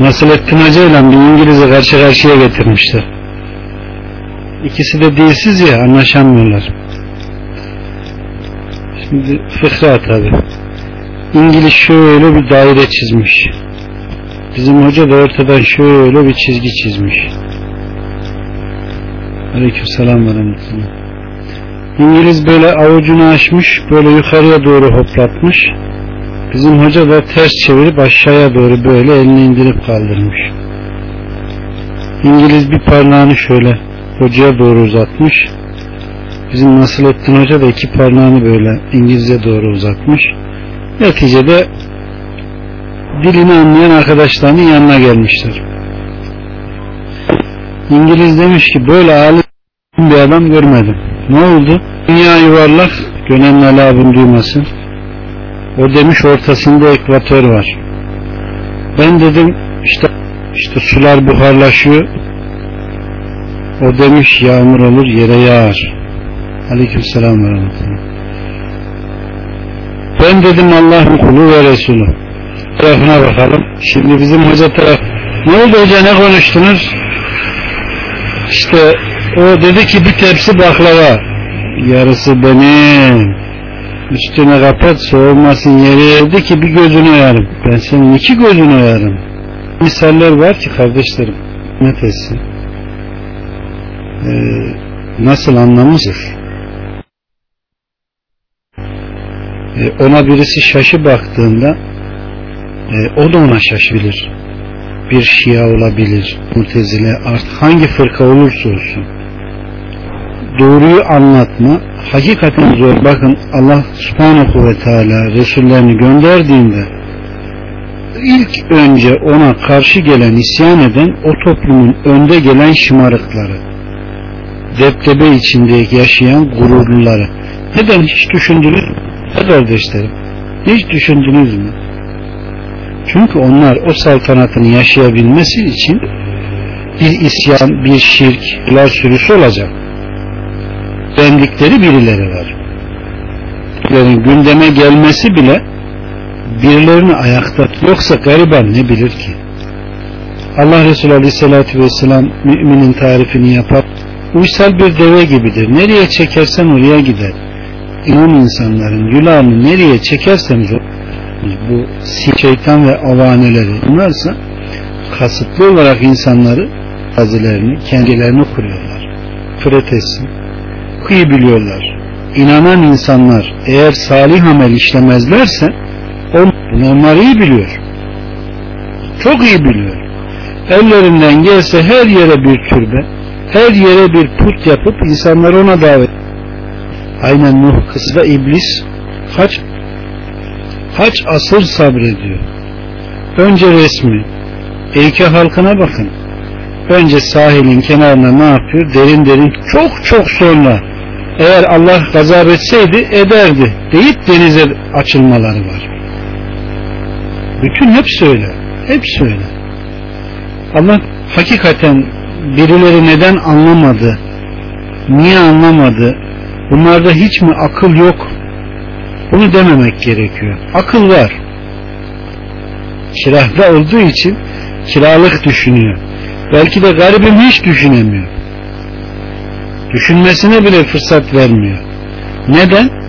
Nasrettin Hoca ile bir İngiliz'i karşı karşıya getirmişler. İkisi de dilsiz ya anlaşamıyorlar. Şimdi fıkra tabi. İngiliz şöyle bir daire çizmiş. Bizim hoca da ortadan şöyle bir çizgi çizmiş. Aleyküm selam ve. İngiliz böyle avucunu açmış, böyle yukarıya doğru hoplatmış. Bizim hoca da ters çevirip aşağıya doğru böyle elini indirip kaldırmış. İngiliz bir parmağını şöyle hocaya doğru uzatmış. Bizim Nasrettin Hoca da iki parmağını böyle İngilizce doğru uzatmış. Neticede dilini anlayan arkadaşlarının yanına gelmişler. İngiliz demiş ki böyle alim bir adam görmedim. Ne oldu? Dünya yuvarlak, gönen labın duymasın. O demiş ortasında ekvatör var. Ben dedim işte işte sular buharlaşıyor. O demiş yağmur olur yere yağar. Aleyküm selam. Ben dedim Allah'ın kulu ve Resulü. Tarafına bakalım. Şimdi bizim hoca taraf ne oldu hoca ne konuştunuz? İşte o dedi ki bir tepsi baklava. Yarısı benim. Üstüne kapat soğumasın yere dedi ki bir gözünü oyarım. Ben senin iki gözünü oyarım. Misaller var ki kardeşlerim. Ne etsin? Ee, nasıl anlamışız? Ee, ona birisi şaşı baktığında e, o da ona şaşabilir. Bir şia olabilir, mutezile artık hangi fırka olursa olsun. Doğruyu anlatma hakikaten zor. Bakın Allah subhanahu ve teala Resullerini gönderdiğinde ilk önce ona karşı gelen isyan eden o toplumun önde gelen şımarıkları deptebe içinde yaşayan gururluları neden hiç düşündünüz mü? kardeşlerim hiç düşündünüz mü? Çünkü onlar o saltanatını yaşayabilmesi için bir isyan, bir şirk, lar sürüsü olacak. Bendikleri birileri var. Yani gündeme gelmesi bile birilerini ayakta yoksa gariban ne bilir ki? Allah Resulü Aleyhisselatü Vesselam müminin tarifini yapar. Uysal bir deve gibidir. Nereye çekersen oraya gider. İnan insanların yulağını nereye çekerseniz bu şeytan ve avaneleri bunlarsa kasıtlı olarak insanları hazilerini kendilerini kuruyorlar. Fıretesin. Kuyu biliyorlar. İnanan insanlar eğer salih amel işlemezlerse onlar iyi biliyor. Çok iyi biliyor. Ellerinden gelse her yere bir türbe, her yere bir put yapıp insanları ona davet Aynen Nuh kısra iblis kaç kaç asır sabrediyor. Önce resmi, Eyke halkına bakın. Önce sahilin kenarına ne yapıyor? Derin derin çok çok sonra eğer Allah gazap etseydi ederdi deyip denize açılmaları var. Bütün hepsi öyle. Hepsi öyle. Allah hakikaten birileri neden anlamadı? Niye anlamadı? Bunlarda hiç mi akıl yok? Bunu dememek gerekiyor. Akıl var. Kirada olduğu için kiralık düşünüyor. Belki de garibim hiç düşünemiyor. Düşünmesine bile fırsat vermiyor. Neden?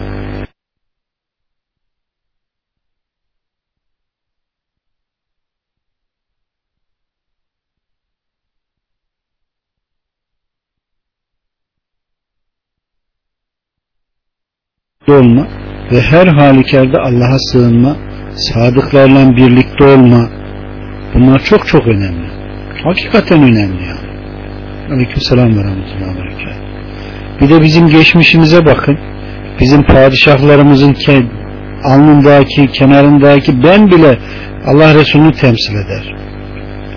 olma ve her halükarda Allah'a sığınma, sadıklarla birlikte olma bunlar çok çok önemli. Hakikaten önemli yani. Aleyküm selam ve rahmetullahi ve Bir de bizim geçmişimize bakın. Bizim padişahlarımızın alnındaki, kenarındaki ben bile Allah Resulü'nü temsil eder.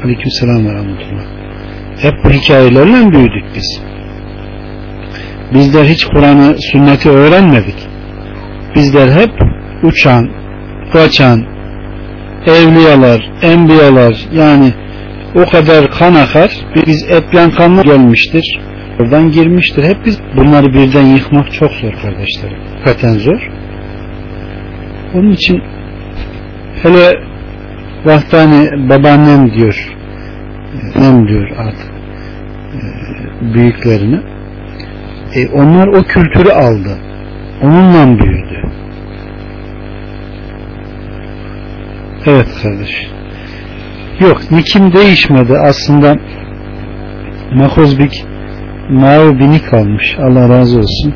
Aleyküm selam ve. Hep bu hikayelerle büyüdük biz. Bizler hiç Kur'an'ı, sünneti öğrenmedik bizler hep uçan, kaçan, evliyalar, enbiyalar yani o kadar kan akar biz etlen kanla gelmiştir oradan girmiştir. Hep biz bunları birden yıkmak çok zor kardeşlerim. Hakikaten zor. Onun için hele vahtani babaannem diyor nem diyor artık e, büyüklerini e, onlar o kültürü aldı. Onunla büyüdü. Evet kardeş. Yok nikim değişmedi. Aslında Makozbik mavi binik almış Allah razı olsun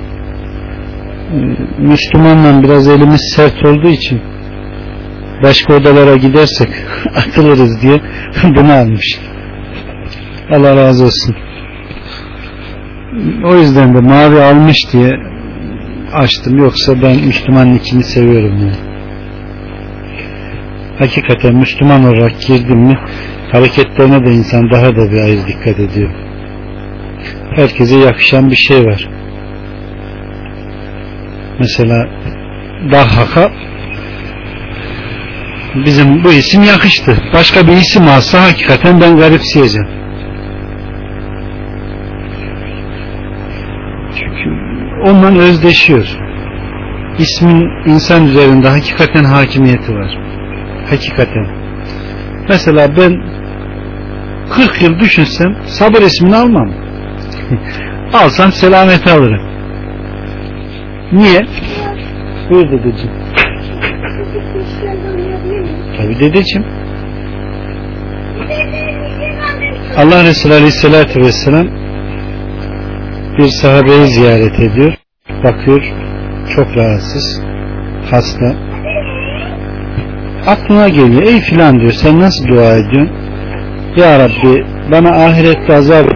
e, Müslümanla biraz elimiz sert olduğu için başka odalara gidersek atılırız diye bunu almış. Allah razı olsun. O yüzden de mavi almış diye açtım. Yoksa ben Müslüman ikini seviyorum yani. Hakikaten Müslüman olarak girdim mi hareketlerine de insan daha da bir ayrı dikkat ediyor. Herkese yakışan bir şey var. Mesela Dahhak'a bizim bu isim yakıştı. Başka bir isim alsa hakikaten ben garipseyeceğim. Çünkü ondan özdeşiyor. İsmin insan üzerinde hakikaten hakimiyeti var. Hakikaten. Mesela ben 40 yıl düşünsem sabır ismini almam. Alsam selameti alırım. Niye? Buyur dedeciğim. Tabi dedeciğim. Allah Resulü Aleyhisselatü Vesselam bir sahabeyi ziyaret ediyor. Bakıyor çok rahatsız. Hasta. Aklına geliyor. Ey filan diyor sen nasıl dua ediyorsun? Ya Rabbi bana ahirette azap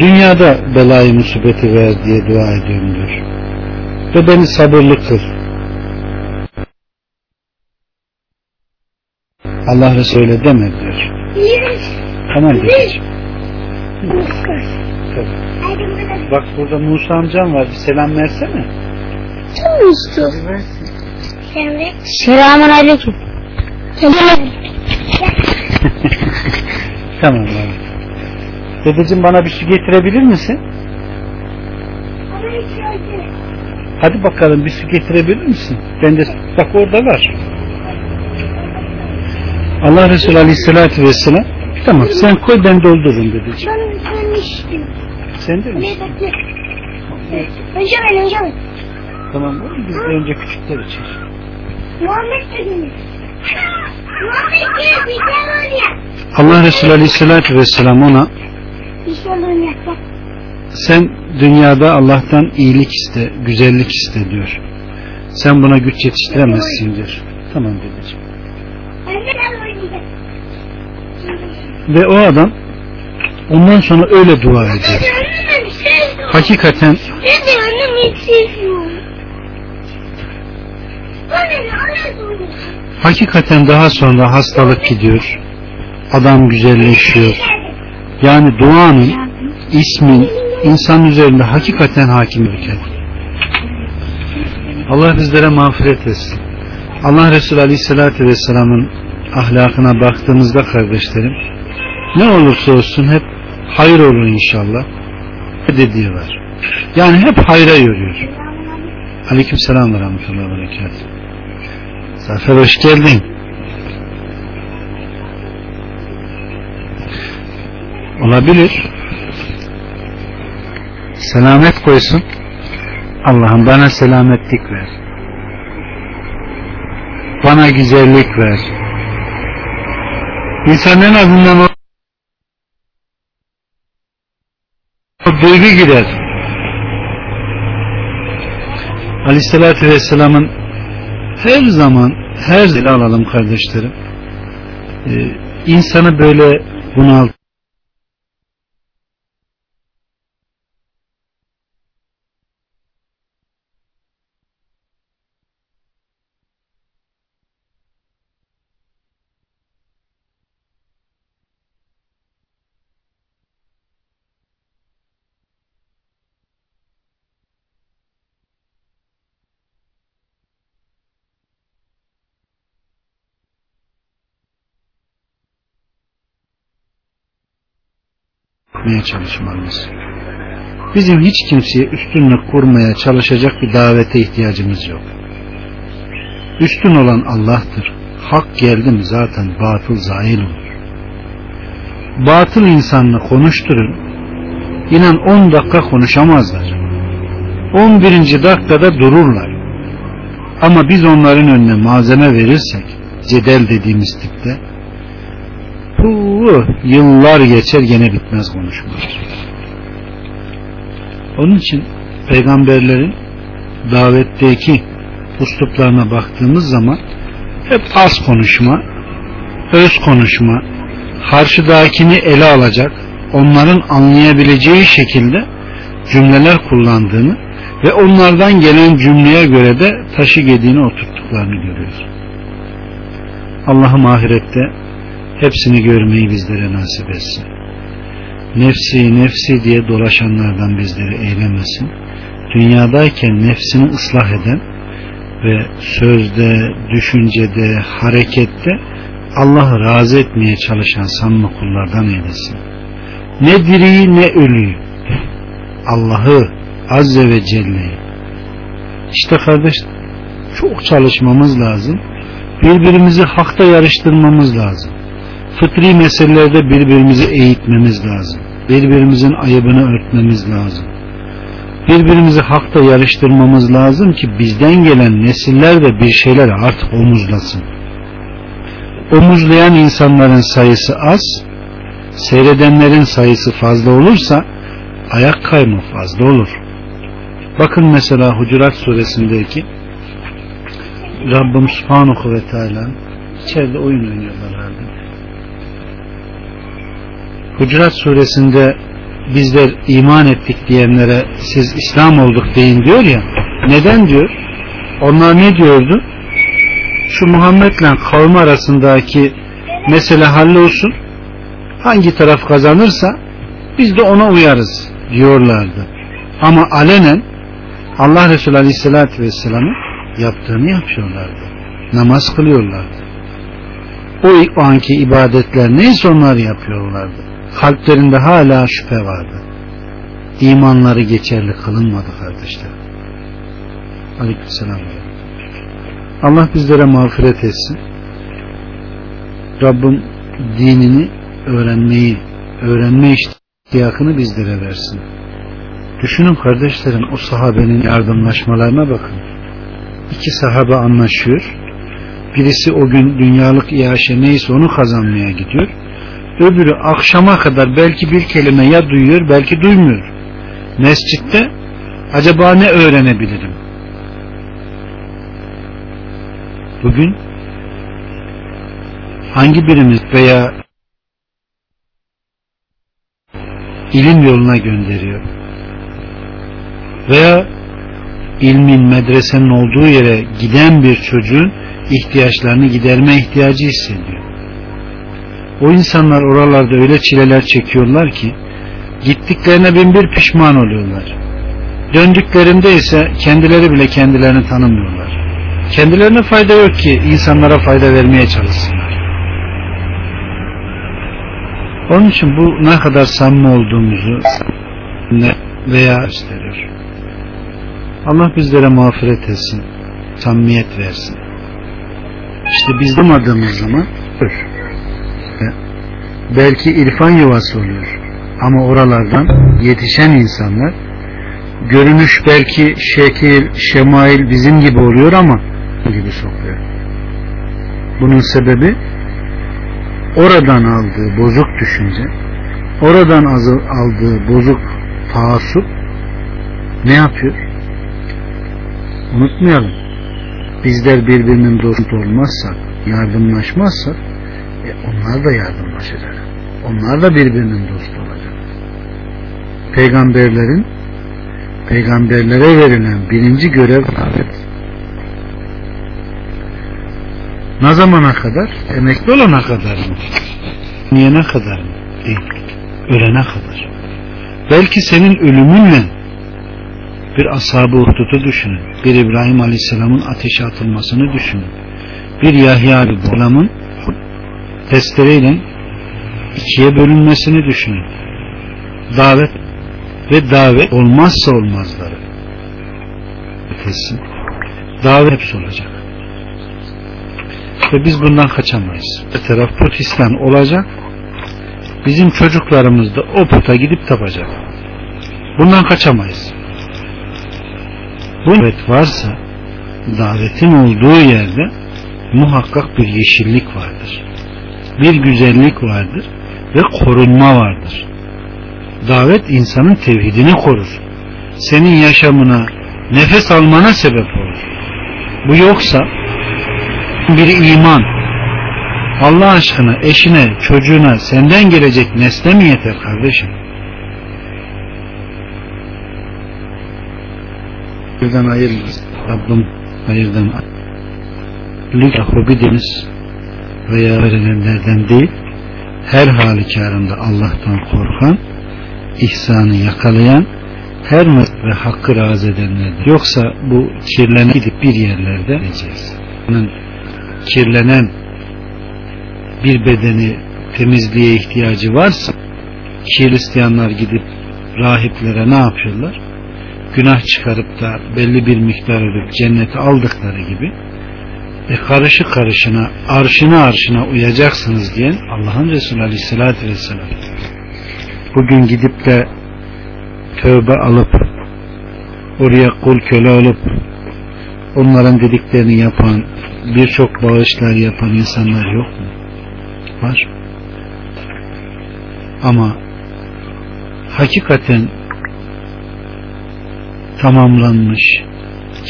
dünyada belayı musibeti ver diye dua ediyorum diyor. Ve beni sabırlı kıl. Allah Resulü deme diyor. Tamam dedeciğim. Bak burada Musa amcam var. Bir selam versene. Mustu. Selamun aleyküm. Tamam abi. Dedeciğim bana bir su getirebilir misin? Hadi bakalım bir su getirebilir misin? Ben de bak orada var. Allah Resulü Aleyhisselatü Vesselam tamam sen koy ben doldururum dedeciğim. Ben ölmüştüm. Sen de mi? Önce ben önce ben. Tamam oğlum biz önce küçükler için. Muhammed dedim. Muhammed diye bir şey oluyor. Allah Resulü Aleyhisselatü Vesselam ona Şey sen dünyada Allah'tan iyilik iste, güzellik iste diyor. Sen buna güç yetiştiremezsin diyor. Tamam dedeciğim. Ve o adam ondan sonra öyle dua ediyor. Annem sevdim. Hakikaten ne oluyor? hakikaten daha sonra hastalık gidiyor. Adam güzelleşiyor. Yani duanın, ismin insan üzerinde hakikaten hakim ülke. Allah bizlere mağfiret etsin. Allah Resulü Aleyhisselatü Vesselam'ın ahlakına baktığımızda kardeşlerim ne olursa olsun hep hayır olur inşallah dediği var. Yani hep hayra yürüyor. Aleyküm selam ve rahmetullahi ve. Zafer hoş geldin. Olabilir. Selamet koysun. Allah'ım bana selametlik ver. Bana güzellik ver. İnsan en azından o, duygu gider. Aleyhissalatü Vesselam'ın her zaman her zil alalım kardeşlerim. Ee, insanı böyle bunalt yapmaya çalışmalıyız. Bizim hiç kimseye üstünlük kurmaya çalışacak bir davete ihtiyacımız yok. Üstün olan Allah'tır. hak geldi mi zaten batıl zahil olur. Batıl insanla konuşturun. İnan 10 dakika konuşamazlar. 11. dakikada dururlar. Ama biz onların önüne malzeme verirsek cedel dediğimiz tipte bu yıllar geçer gene bitmez konuşmalar. Onun için peygamberlerin davetteki usluplarına baktığımız zaman hep az konuşma, öz konuşma, karşıdakini ele alacak, onların anlayabileceği şekilde cümleler kullandığını ve onlardan gelen cümleye göre de taşı gediğini oturttuklarını görüyoruz. Allah'ım ahirette hepsini görmeyi bizlere nasip etsin. Nefsi nefsi diye dolaşanlardan bizleri eylemesin. Dünyadayken nefsini ıslah eden ve sözde, düşüncede, harekette Allah'ı razı etmeye çalışan samimi kullardan eylesin. Ne diriyi ne ölüyü Allah'ı Azze ve Celle'yi işte kardeş çok çalışmamız lazım. Birbirimizi hakta yarıştırmamız lazım. Fıtri meselelerde birbirimizi eğitmemiz lazım. Birbirimizin ayıbını örtmemiz lazım. Birbirimizi hakta yarıştırmamız lazım ki bizden gelen nesiller de bir şeyler artık omuzlasın. Omuzlayan insanların sayısı az, seyredenlerin sayısı fazla olursa ayak kayma fazla olur. Bakın mesela Hucurat suresindeki Rabbim Subhanahu ve Teala içeride oyun oynuyorlar herhalde. Hucurat suresinde bizler iman ettik diyenlere siz İslam olduk deyin diyor ya neden diyor? Onlar ne diyordu? Şu Muhammed'le kavmi arasındaki mesele hallolsun hangi taraf kazanırsa biz de ona uyarız diyorlardı. Ama alenen Allah Resulü Aleyhisselatü Vesselam'ın yaptığını yapıyorlardı. Namaz kılıyorlardı. O anki ibadetler neyse onları yapıyorlardı. Kalplerinde hala şüphe vardı. İmanları geçerli kılınmadı kardeşler. Aleykümselam. Allah bizlere mağfiret etsin. Rabbim dinini öğrenmeyi, öğrenme iştiyakını bizlere versin. Düşünün kardeşlerim o sahabenin yardımlaşmalarına bakın. İki sahabe anlaşıyor. Birisi o gün dünyalık iaşe neyse onu kazanmaya gidiyor. Öbürü akşama kadar belki bir kelime ya duyuyor belki duymuyor. Mescitte acaba ne öğrenebilirim? Bugün hangi birimiz veya ilim yoluna gönderiyor? Veya ilmin, medresenin olduğu yere giden bir çocuğun ihtiyaçlarını giderme ihtiyacı hissediyor. O insanlar oralarda öyle çileler çekiyorlar ki gittiklerine bin bir pişman oluyorlar. Döndüklerinde ise kendileri bile kendilerini tanımıyorlar. Kendilerine fayda yok ki insanlara fayda vermeye çalışsınlar. Onun için bu ne kadar samimi olduğumuzu veya gösteriyor. Allah bizlere mağfiret etsin, samimiyet versin. İşte biz zaman belki irfan yuvası oluyor. Ama oralardan yetişen insanlar görünüş belki şekil, şemail bizim gibi oluyor ama gibi sokuyor. Bunun sebebi oradan aldığı bozuk düşünce, oradan aldığı bozuk taassup ne yapıyor? Unutmayalım. Bizler birbirinin dostu olmazsak, yardımlaşmazsak e onlar da yardımlaşacak. Onlar da birbirinin dostu olacak. Peygamberlerin peygamberlere verilen birinci görev davet. Ne zamana kadar? Emekli olana kadar mı? Niye ne kadar mı? Değil. Ölene kadar. Belki senin ölümünle bir ashab-ı düşünün. Bir İbrahim Aleyhisselam'ın ateşe atılmasını düşünün. Bir Yahya bir Bulam'ın testereyle ikiye bölünmesini düşünün. Davet ve davet olmazsa olmazları. Kesin. Davet hepsi olacak. Ve biz bundan kaçamayız. Bir taraf Protestan olacak. Bizim çocuklarımız da o puta gidip tapacak. Bundan kaçamayız. Bu davet varsa davetin olduğu yerde muhakkak bir yeşillik vardır. Bir güzellik vardır ve korunma vardır. Davet insanın tevhidini korur. Senin yaşamına, nefes almana sebep olur. Bu yoksa bir iman Allah aşkına eşine, çocuğuna, senden gelecek nesle mi yeter kardeşim? Birden ayırmaz. Rabbim hayırdan lük hobi deniz veya öğrenenlerden değil her halükarında Allah'tan korkan ihsanı yakalayan her ve hakkı razı edenler yoksa bu kirlenen gidip bir yerlerde edeceğiz. kirlenen bir bedeni temizliğe ihtiyacı varsa Hristiyanlar gidip rahiplere ne yapıyorlar? Günah çıkarıp da belli bir miktar ödüp cennete aldıkları gibi e karışı karışına arşına arşına uyacaksınız diyen Allah'ın Resulü Aleyhisselatü Vesselam bugün gidip de tövbe alıp oraya kul köle olup onların dediklerini yapan birçok bağışlar yapan insanlar yok mu? Var. Ama hakikaten tamamlanmış,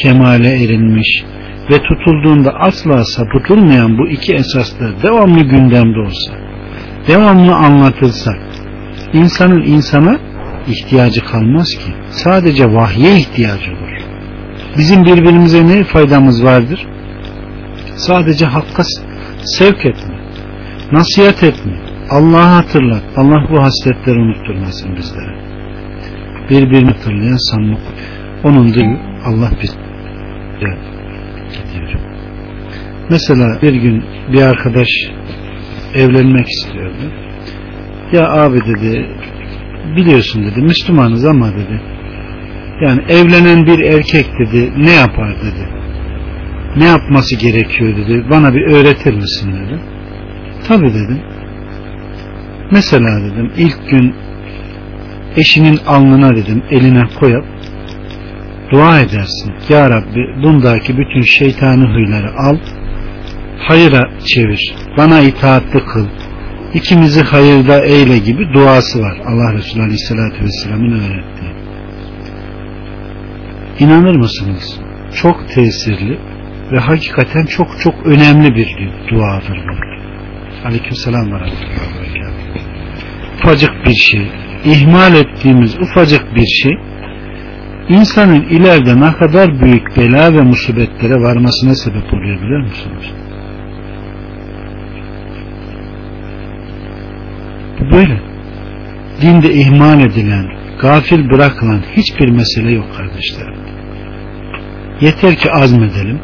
kemale erinmiş ve tutulduğunda asla sapıtılmayan bu iki esaslar devamlı gündemde olsa, devamlı anlatılsa, insanın insana ihtiyacı kalmaz ki. Sadece vahye ihtiyacı olur. Bizim birbirimize ne faydamız vardır? Sadece hakka sevk etme, nasihat etme, Allah'ı hatırlat. Allah bu hasletleri unutturmasın bizlere. Birbirini hatırlayan sanmak. Onun da Allah biz gidiyor. Mesela bir gün bir arkadaş evlenmek istiyordu. Ya abi dedi biliyorsun dedi Müslümanız ama dedi yani evlenen bir erkek dedi ne yapar dedi? Ne yapması gerekiyor dedi? Bana bir öğretir misin dedi. Tabi dedim. Mesela dedim ilk gün eşinin alnına dedim eline koyup dua edersin. Ya Rabbi bundaki bütün şeytani huyları al hayıra çevir bana itaatli kıl ikimizi hayırda eyle gibi duası var Allah Resulü Aleyhisselatü Vesselam'ın öğrettiği. İnanır mısınız? Çok tesirli ve hakikaten çok çok önemli bir duadır bu. Aleyküm selam ve Ufacık bir şey, ihmal ettiğimiz ufacık bir şey insanın ileride ne kadar büyük bela ve musibetlere varmasına sebep oluyor biliyor musunuz? Böyle. Dinde ihmal edilen, gafil bırakılan hiçbir mesele yok kardeşlerim. Yeter ki azmedelim,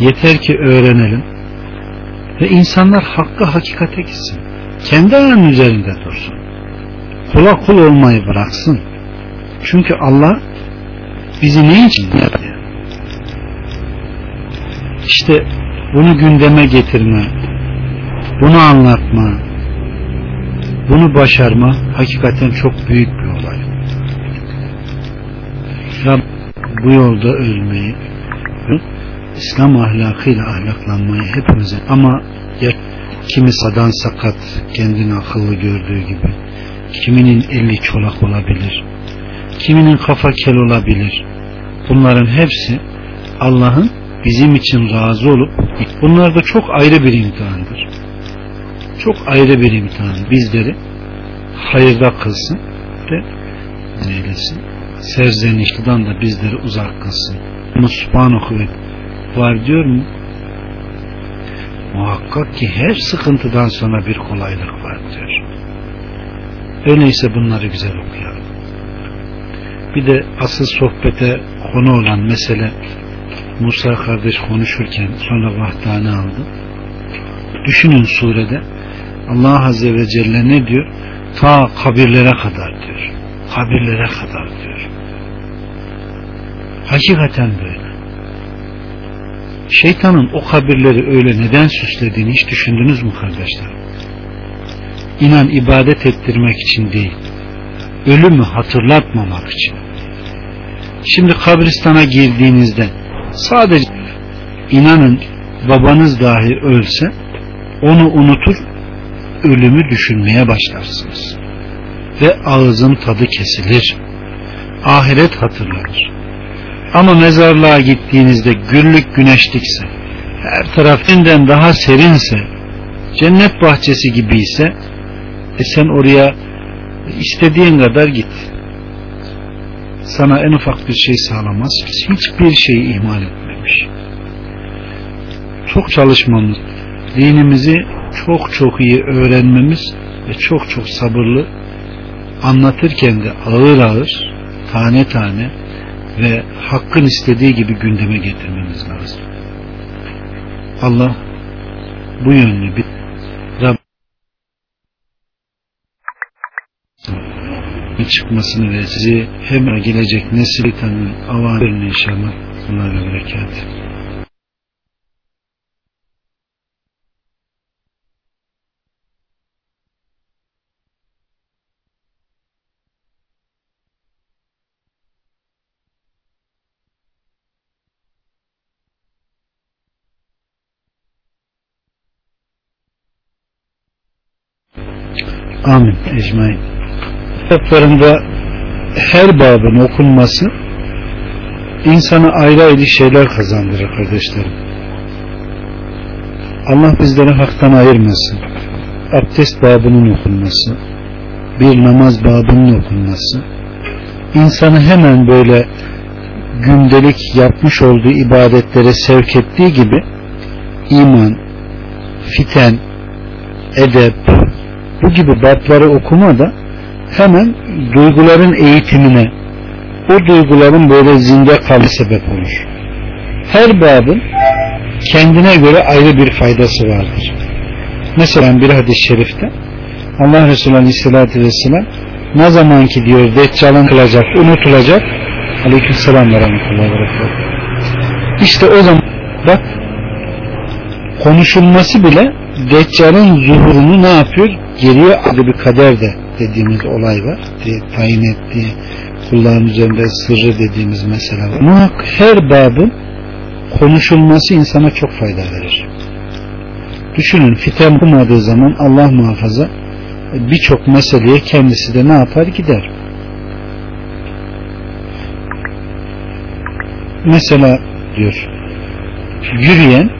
yeter ki öğrenelim ve insanlar hakkı hakikate gitsin. Kendi ayağının üzerinde dursun. Kula kul olmayı bıraksın. Çünkü Allah bizi ne için yaptı? İşte bunu gündeme getirme, bunu anlatma, bunu başarma hakikaten çok büyük bir olay. Rab bu yolda ölmeyi İslam ahlakıyla ahlaklanmayı hepimize ama ya, kimi sadan sakat kendini akıllı gördüğü gibi kiminin eli çolak olabilir kiminin kafa kel olabilir. Bunların hepsi Allah'ın bizim için razı olup bunlar da çok ayrı bir imtihandır çok ayrı bir imtihan. Bizleri hayırda kılsın ve neylesin? Serzenişliden da bizleri uzak kılsın. Ama subhanahu var diyor mu? Muhakkak ki her sıkıntıdan sonra bir kolaylık var diyor. Öyleyse bunları güzel okuyalım. Bir de asıl sohbete konu olan mesele Musa kardeş konuşurken sonra vahdani aldı. Düşünün surede Allah Azze ve Celle ne diyor? Ta kabirlere kadar diyor. Kabirlere kadar diyor. Hakikaten böyle. Şeytanın o kabirleri öyle neden süslediğini hiç düşündünüz mü kardeşler? İnan ibadet ettirmek için değil, ölümü hatırlatmamak için. Şimdi kabristana girdiğinizde sadece inanın babanız dahi ölse onu unutur ölümü düşünmeye başlarsınız. Ve ağızın tadı kesilir. Ahiret hatırlanır. Ama mezarlığa gittiğinizde güllük güneşlikse, her taraf elinden daha serinse, cennet bahçesi gibi ise, e sen oraya istediğin kadar git. Sana en ufak bir şey sağlamaz. Hiçbir şeyi ihmal etmemiş. Çok çalışmamız, dinimizi çok çok iyi öğrenmemiz ve çok çok sabırlı anlatırken de ağır ağır tane tane ve hakkın istediği gibi gündeme getirmemiz lazım. Allah bu yönlü bir Rabbim çıkmasını ve sizi hem gelecek nesil tanın avamirine inşallah bunlarla berekat. Ecmain. Kitaplarında her babın okunması insana ayrı ayrı şeyler kazandırır kardeşlerim. Allah bizleri haktan ayırmasın. Abdest babının okunması, bir namaz babının okunması, insanı hemen böyle gündelik yapmış olduğu ibadetlere sevk ettiği gibi iman, fiten, edep, bu gibi babları okuma da hemen duyguların eğitimine o duyguların böyle zinde kalma sebep olur. Her babın kendine göre ayrı bir faydası vardır. Mesela bir hadis-i şerifte Allah Resulü Aleyhisselatü Vesselam ne zaman ki diyor Deccal'ın kılacak, unutulacak ve Rahmetullahi ve İşte o zaman bak konuşulması bile Deccal'ın zuhurunu ne yapıyor? Geriye adı bir kader de dediğimiz olay var. Tayin ettiği kulların üzerinde sırrı dediğimiz mesele var. Muhakkak her babın konuşulması insana çok fayda verir. Düşünün fiten okumadığı zaman Allah muhafaza birçok meseleye kendisi de ne yapar gider. Mesela diyor yürüyen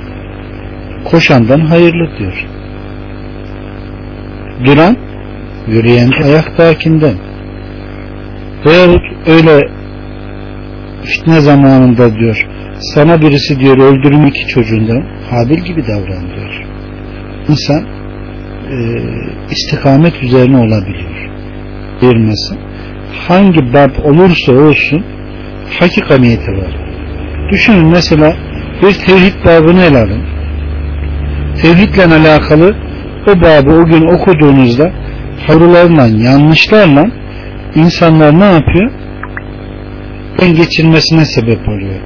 koşandan hayırlı diyor. Duran yürüyen ayaktakinden veyahut öyle fitne zamanında diyor sana birisi diyor öldürüm iki çocuğundan Habil gibi davran diyor. İnsan e, istikamet üzerine olabiliyor. Vermesi. Hangi bab olursa olsun hakika niyeti var. Düşünün mesela bir tevhid babını ele alın. Tevhidle alakalı o babı o gün okuduğunuzda harularla, yanlışlarla insanlar ne yapıyor? Ben geçirmesine sebep oluyor.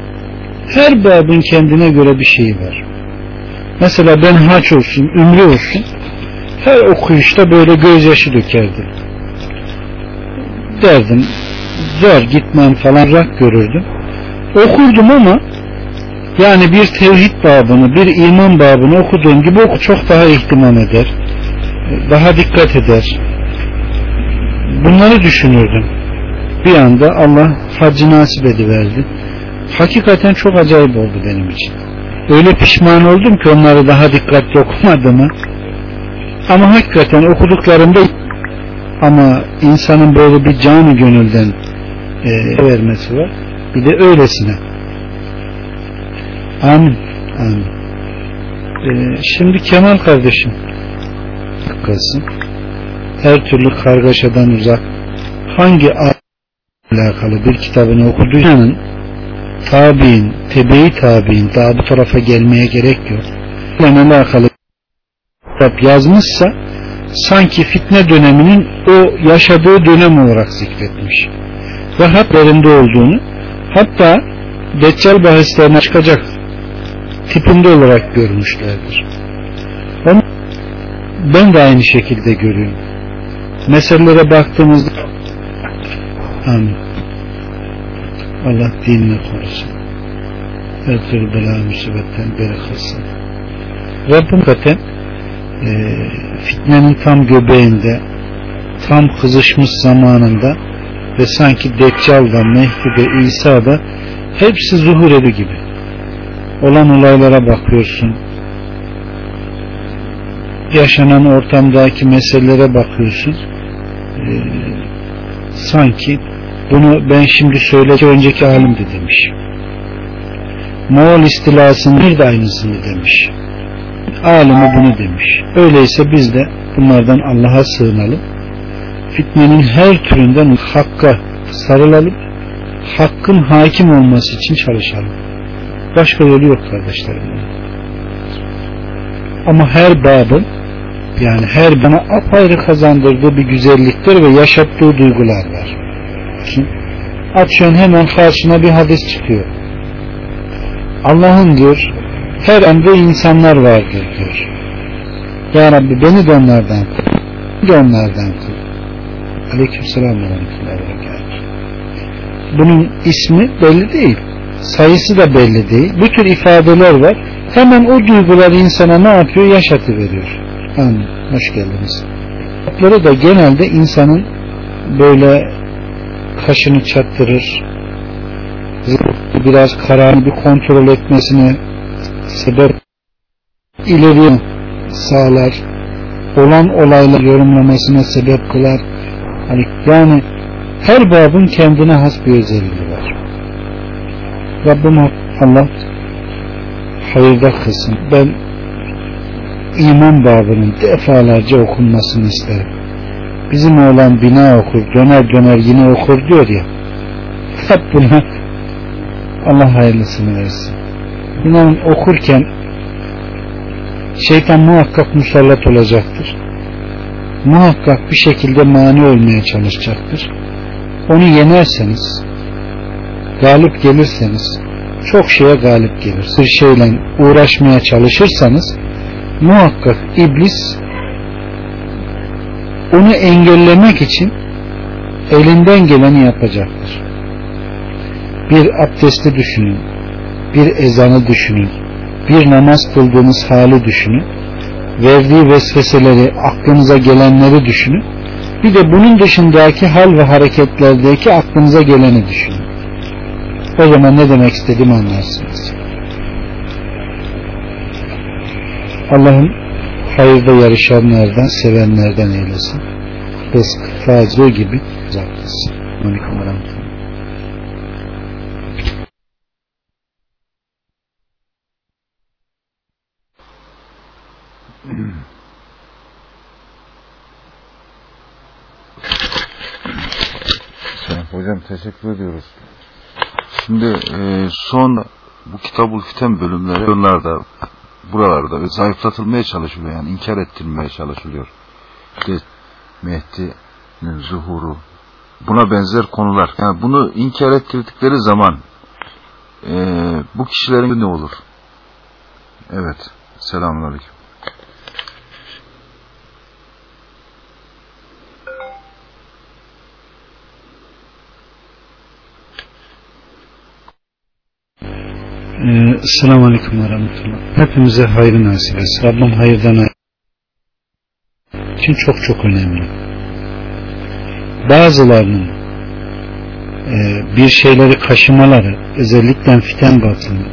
Her babın kendine göre bir şeyi var. Mesela ben haç olsun, ümre olsun her okuyuşta böyle gözyaşı dökerdim. Derdim zor gitmem falan rak görürdüm. Okurdum ama yani bir tevhid babını, bir iman babını okuduğum gibi oku çok daha ihtimam eder. Daha dikkat eder. Bunları düşünürdüm. Bir anda Allah hacı nasip ediverdi. Hakikaten çok acayip oldu benim için. Öyle pişman oldum ki onları daha dikkatli okumadığımı. Ama hakikaten okuduklarımda ama insanın böyle bir canı gönülden e, vermesi var. Bir de öylesine. Amin. Amin. Ee, şimdi Kemal kardeşim kalsın. Her türlü kargaşadan uzak hangi alakalı bir kitabını okuduysanın tabi'in, tebe-i tabi'in daha bu tarafa gelmeye gerek yok. Yani alakalı kitap yazmışsa sanki fitne döneminin o yaşadığı dönem olarak zikretmiş. Ve hatlarında olduğunu hatta Deccal bahislerine çıkacak tipinde olarak görmüşlerdir. Onu ben de aynı şekilde görüyorum. Meselelere baktığımızda Amin. Allah dinini korusun. Her türlü bela musibetten beri kılsın. Rabbim zaten e, fitnenin tam göbeğinde tam kızışmış zamanında ve sanki Deccal da Mehdi de İsa da hepsi zuhur evi gibi olan olaylara bakıyorsun. Yaşanan ortamdaki meselelere bakıyorsun. Ee, sanki bunu ben şimdi söyledi önceki halim de demiş. Moğol istilasının bir de aynısını demiş. Alimi bunu demiş. Öyleyse biz de bunlardan Allah'a sığınalım. Fitnenin her türünden hakka sarılalım. Hakkın hakim olması için çalışalım başka yolu yok kardeşlerim. Ama her babın yani her bana apayrı kazandırdığı bir güzellikler ve yaşattığı duygular var. Şimdi açıyorsun hemen karşına bir hadis çıkıyor. Allah'ın diyor her emre insanlar vardır diyor. Ya Rabbi beni de onlardan kıl beni de onlardan kıl. Aleykümselam ve Bunun ismi belli değil sayısı da belli değil bu tür ifadeler var hemen o duygular insana ne yapıyor yaşatı veriyor Amin. Hoş geldiniz. Kitapları da genelde insanın böyle kaşını çattırır. Biraz kararını bir kontrol etmesine sebep ileri sağlar. Olan olaylar yorumlamasına sebep kılar. Hani yani her babın kendine has bir özelliği var. Rabbim Allah hayırda kılsın. Ben iman babının defalarca okunmasını isterim. Bizim oğlan bina okur, döner döner yine okur diyor ya. Hep buna Allah hayırlısını versin. İnanın okurken şeytan muhakkak musallat olacaktır. Muhakkak bir şekilde mani olmaya çalışacaktır. Onu yenerseniz, galip gelirseniz, çok şeye galip gelir. Bir şeyle uğraşmaya çalışırsanız, muhakkak iblis onu engellemek için elinden geleni yapacaktır. Bir abdesti düşünün, bir ezanı düşünün, bir namaz kıldığınız hali düşünün, verdiği vesveseleri, aklınıza gelenleri düşünün, bir de bunun dışındaki hal ve hareketlerdeki aklınıza geleni düşünün. O zaman ne demek istediğimi anlarsınız. Allah'ım hayırda yarışanlardan, sevenlerden eylesin. Rızk, fazla gibi uzaklasın. Aleyküm ve Hocam teşekkür ediyoruz. Şimdi e, son bu kitabul fiten bölümleri onlarda buralarda ve zayıflatılmaya çalışılıyor yani inkar ettirilmeye çalışılıyor. İşte Mehdi'nin zuhuru buna benzer konular. Yani bunu inkar ettirdikleri zaman e, bu kişilerin ne olur? Evet. Selamun Aleyküm. Ee, Selamun Aleyküm ve Rahmetullah. Hepimize hayrı nasip etsin. Rabbim hayırdan için çok çok önemli. Bazılarının e, bir şeyleri kaşımaları, özellikle fiten batını,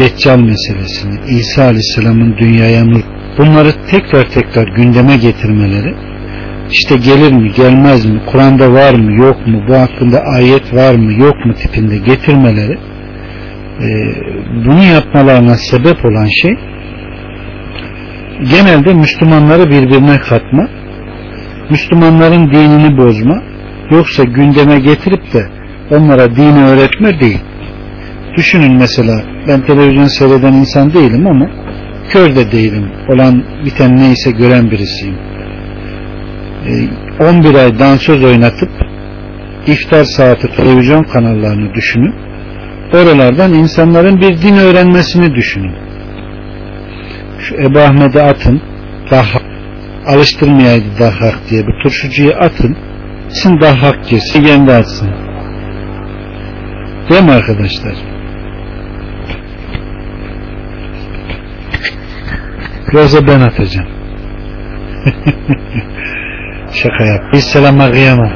Deccal meselesini, İsa Aleyhisselam'ın dünyaya nur, bunları tekrar tekrar gündeme getirmeleri, işte gelir mi, gelmez mi, Kur'an'da var mı, yok mu, bu hakkında ayet var mı, yok mu tipinde getirmeleri, e, bunu yapmalarına sebep olan şey genelde Müslümanları birbirine katma Müslümanların dinini bozma yoksa gündeme getirip de onlara dini öğretme değil. Düşünün mesela ben televizyon seyreden insan değilim ama kör de değilim. Olan biten neyse gören birisiyim. 11 ay dansöz oynatıp iftar saati televizyon kanallarını düşünün oralardan insanların bir din öğrenmesini düşünün. Şu Ebu Ahmet'e atın, daha alıştırmayaydı dahak diye bir turşucuyu atın, sin dahak girsin, kendi atsın. Değil mi arkadaşlar? Yoksa ben atacağım. Şaka yap. Biz selama kıyamam.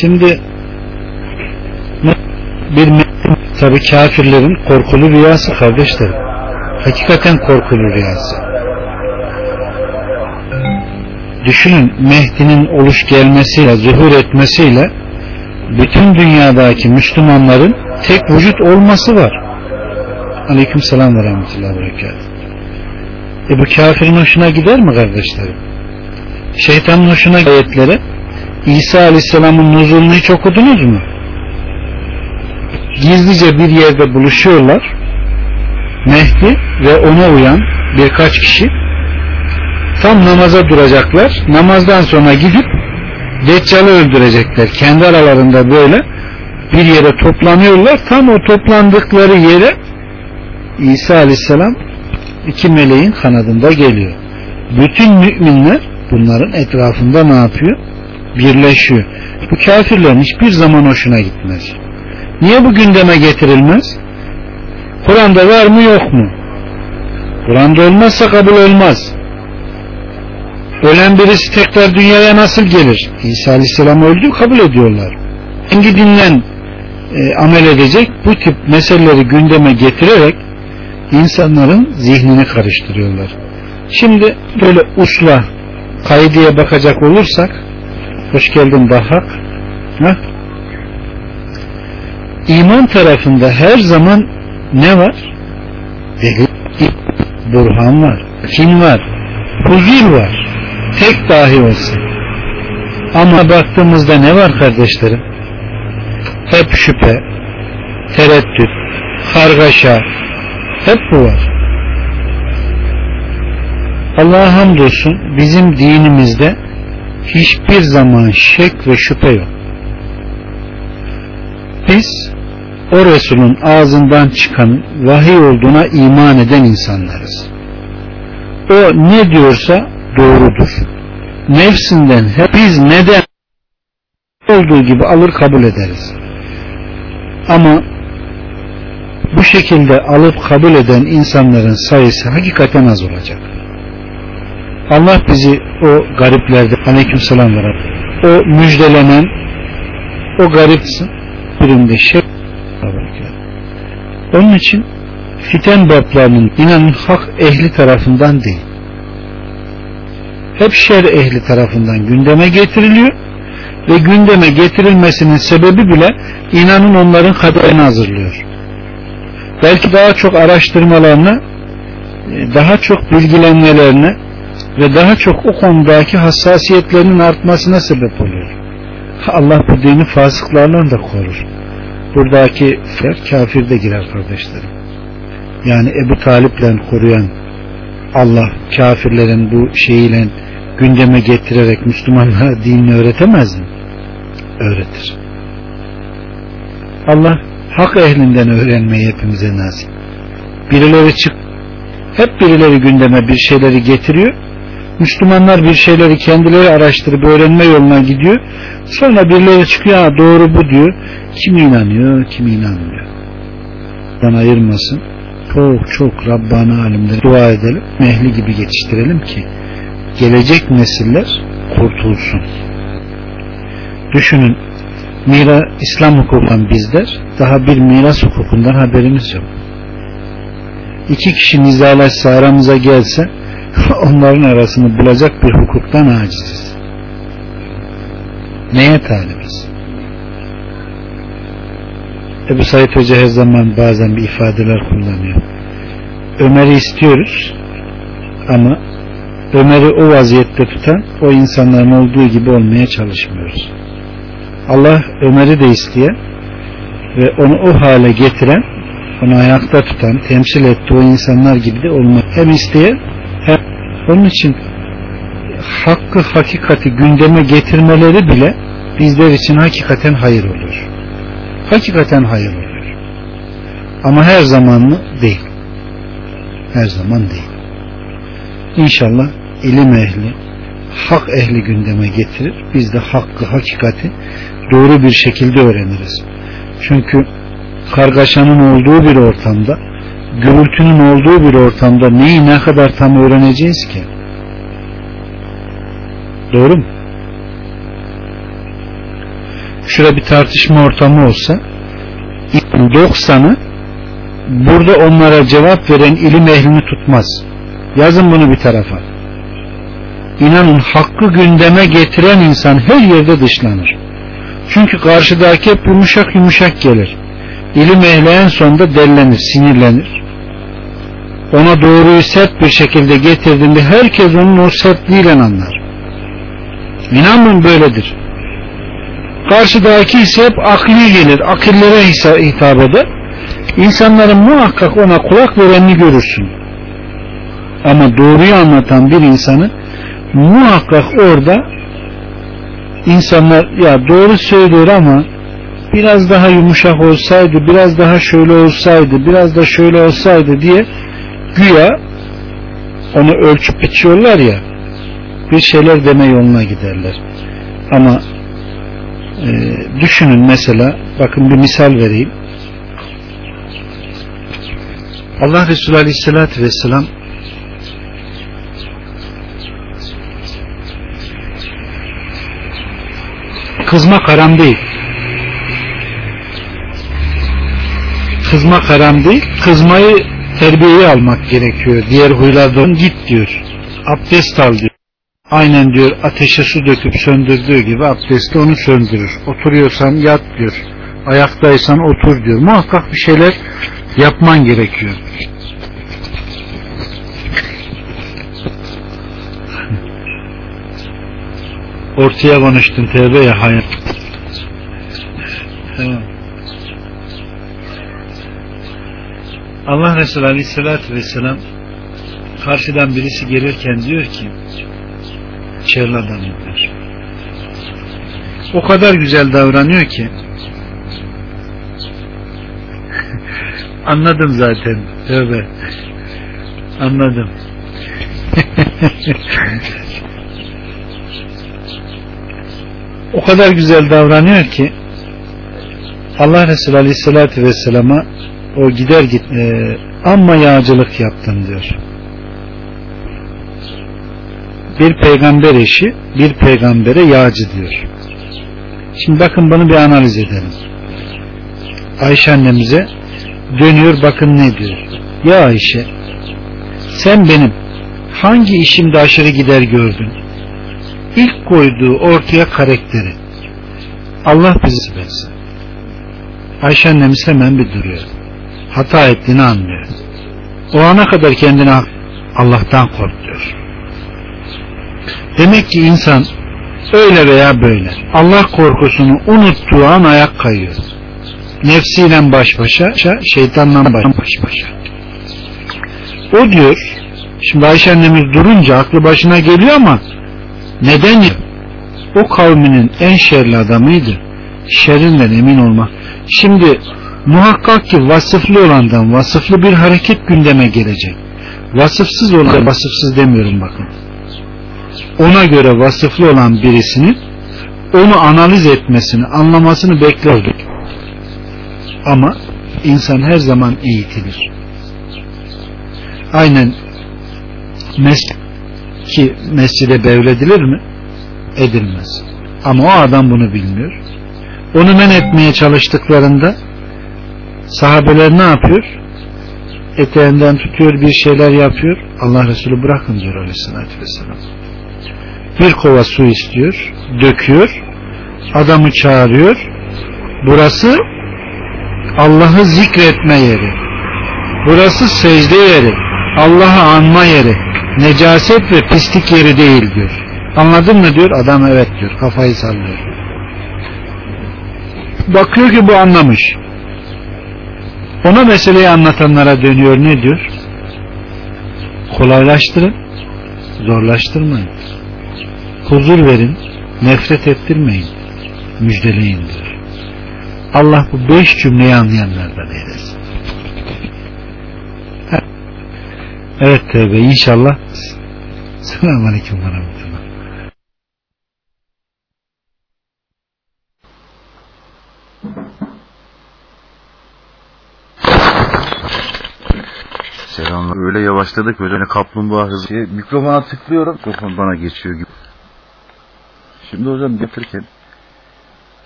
Şimdi bir tabi kafirlerin korkulu rüyası kardeşlerim. Hakikaten korkulu rüyası. Düşünün Mehdi'nin oluş gelmesiyle, zuhur etmesiyle bütün dünyadaki Müslümanların tek vücut olması var. Aleyküm selam ve rahmetullahi ve E bu kafirin hoşuna gider mi kardeşlerim? Şeytanın hoşuna ayetleri İsa Aleyhisselam'ın nuzulunu hiç okudunuz mu? Gizlice bir yerde buluşuyorlar. Mehdi ve ona uyan birkaç kişi tam namaza duracaklar. Namazdan sonra gidip Deccal'ı öldürecekler. Kendi aralarında böyle bir yere toplanıyorlar. Tam o toplandıkları yere İsa Aleyhisselam iki meleğin kanadında geliyor. Bütün müminler bunların etrafında ne yapıyor? Birleşiyor. Bu kafirlerin hiçbir zaman hoşuna gitmez. Niye bu gündeme getirilmez? Kur'an'da var mı yok mu? Kur'an'da olmazsa kabul olmaz. Ölen birisi tekrar dünyaya nasıl gelir? İsa Aleyhisselam öldü kabul ediyorlar. Hangi dinlen e, amel edecek bu tip meseleleri gündeme getirerek insanların zihnini karıştırıyorlar. Şimdi böyle usla kaydiye bakacak olursak hoş geldin Bahak ha? İman tarafında her zaman ne var? Delil, burhan var, kin var, huzur var. Tek dahi olsa. Ama baktığımızda ne var kardeşlerim? Hep şüphe, tereddüt, kargaşa, hep bu var. Allah'a hamdolsun bizim dinimizde hiçbir zaman şek ve şüphe yok. Biz o Resul'ün ağzından çıkan vahiy olduğuna iman eden insanlarız. O ne diyorsa doğrudur. Nefsinden hep biz neden olduğu gibi alır kabul ederiz. Ama bu şekilde alıp kabul eden insanların sayısı hakikaten az olacak. Allah bizi o gariplerde aleyküm selam o müjdelenen o garipsin birinde şey onun için fiten bablarının inanın hak ehli tarafından değil. Hep şer ehli tarafından gündeme getiriliyor ve gündeme getirilmesinin sebebi bile inanın onların kaderini hazırlıyor. Belki daha çok araştırmalarına daha çok bilgilenmelerine ve daha çok o konudaki hassasiyetlerinin artmasına sebep oluyor. Allah bu dini fasıklarla da korur. Buradaki fer kafir de girer kardeşlerim. Yani Ebu Talip'le koruyan Allah kafirlerin bu şeyiyle gündeme getirerek Müslümanlara dinini öğretemez mi? Öğretir. Allah hak ehlinden öğrenmeyi hepimize nasip. Birileri çık hep birileri gündeme bir şeyleri getiriyor. Müslümanlar bir şeyleri kendileri araştırıp öğrenme yoluna gidiyor. Sonra birileri çıkıyor doğru bu diyor. Kim inanıyor, kim inanmıyor. Ben ayırmasın. Çok çok Rabbani alimleri dua edelim. Mehli gibi yetiştirelim ki gelecek nesiller kurtulsun. Düşünün mira İslam hukukundan bizler daha bir miras hukukundan haberimiz yok. İki kişi nizalaşsa aramıza gelse onların arasını bulacak bir hukuktan aciziz. Neye talibiz? Ebu Said Hoca her zaman bazen bir ifadeler kullanıyor. Ömer'i istiyoruz ama Ömer'i o vaziyette tutan o insanların olduğu gibi olmaya çalışmıyoruz. Allah Ömer'i de isteyen ve onu o hale getiren onu ayakta tutan, temsil ettiği o insanlar gibi de olmak hem isteyen onun için hakkı hakikati gündeme getirmeleri bile bizler için hakikaten hayır olur. hakikaten hayır oluyor. Ama her zaman mı? Değil. Her zaman değil. İnşallah ilim ehli, hak ehli gündeme getirir. Biz de hakkı, hakikati doğru bir şekilde öğreniriz. Çünkü kargaşanın olduğu bir ortamda, gürültünün olduğu bir ortamda neyi ne kadar tam öğreneceğiz ki? Doğru mu? Şurada bir tartışma ortamı olsa 90'ı burada onlara cevap veren ilim ehlini tutmaz. Yazın bunu bir tarafa. İnanın hakkı gündeme getiren insan her yerde dışlanır. Çünkü karşıdaki hep yumuşak yumuşak gelir. İlim ehli en sonunda dellenir, sinirlenir. Ona doğruyu sert bir şekilde getirdiğinde herkes onun o sertliğiyle anlar. İnanın böyledir. Karşıdaki ise hep akli gelir, akillere hitap eder. İnsanların muhakkak ona kulak verenini görürsün. Ama doğruyu anlatan bir insanı muhakkak orada insanlar ya doğru söylüyor ama biraz daha yumuşak olsaydı, biraz daha şöyle olsaydı, biraz da şöyle olsaydı diye güya onu ölçüp biçiyorlar ya bir şeyler deme yoluna giderler. Ama e, düşünün mesela bakın bir misal vereyim. Allah Resulü Aleyhisselatü Vesselam kızmak haram değil. Kızmak haram değil. Kızmayı terbiyeyi almak gerekiyor. Diğer huylardan git diyor. Abdest al diyor. Aynen diyor ateşe su döküp söndürdüğü gibi abdesti onu söndürür. Oturuyorsan yat diyor. Ayaktaysan otur diyor. Muhakkak bir şeyler yapman gerekiyor. Ortaya konuştun tevbe ya hayat. Tamam. Allah Resulü Aleyhisselatü Vesselam karşıdan birisi gelirken diyor ki içerili adam diyor. O kadar güzel davranıyor ki anladım zaten tövbe anladım o kadar güzel davranıyor ki Allah Resulü Aleyhisselatü Vesselam'a o gider git e, amma yağcılık yaptın diyor. Bir peygamber eşi bir peygambere yağcı diyor. Şimdi bakın bunu bir analiz edelim. Ayşe annemize dönüyor bakın ne diyor. Ya Ayşe sen benim hangi işimde aşırı gider gördün? İlk koyduğu ortaya karakteri Allah bizi versin Ayşe annemiz hemen bir duruyor hata ettiğini anlıyor. O ana kadar kendine Allah'tan kork diyor demek ki insan öyle veya böyle Allah korkusunu unuttuğu an ayak kayıyor. Nefsiyle baş başa şeytanla baş başa. O diyor şimdi Ayşe annemiz durunca aklı başına geliyor ama neden o kavminin en şerli adamıydı. Şerrinden emin olmak. Şimdi muhakkak ki vasıflı olandan vasıflı bir hareket gündeme gelecek vasıfsız olan vasıfsız demiyorum bakın ona göre vasıflı olan birisinin onu analiz etmesini anlamasını bekliyorduk ama insan her zaman eğitilir aynen mes ki mescide bevledilir mi? Edilmez. Ama o adam bunu bilmiyor. Onu men etmeye çalıştıklarında sahabeler ne yapıyor? Eteğinden tutuyor bir şeyler yapıyor. Allah Resulü bırakın diyor aleyhissalatü vesselam. Bir kova su istiyor. Döküyor. Adamı çağırıyor. Burası Allah'ı zikretme yeri. Burası secde yeri. Allah'ı anma yeri. Necaset ve pislik yeri değil diyor. Anladın mı diyor. Adam evet diyor. Kafayı sallıyor. Bakıyor ki bu anlamış. Ona meseleyi anlatanlara dönüyor ne diyor? Kolaylaştırın, zorlaştırmayın. Huzur verin, nefret ettirmeyin, müjdeleyin diyor. Allah bu beş cümleyi anlayanlardan eylesin. Evet tövbe inşallah. Selamun Aleyküm ve Rahmetullah. Selamlar. Öyle yavaşladık öyle hani kaplumbağa hızı. Şey, mikrofona tıklıyorum. Mikrofon bana geçiyor gibi. Şimdi hocam getirirken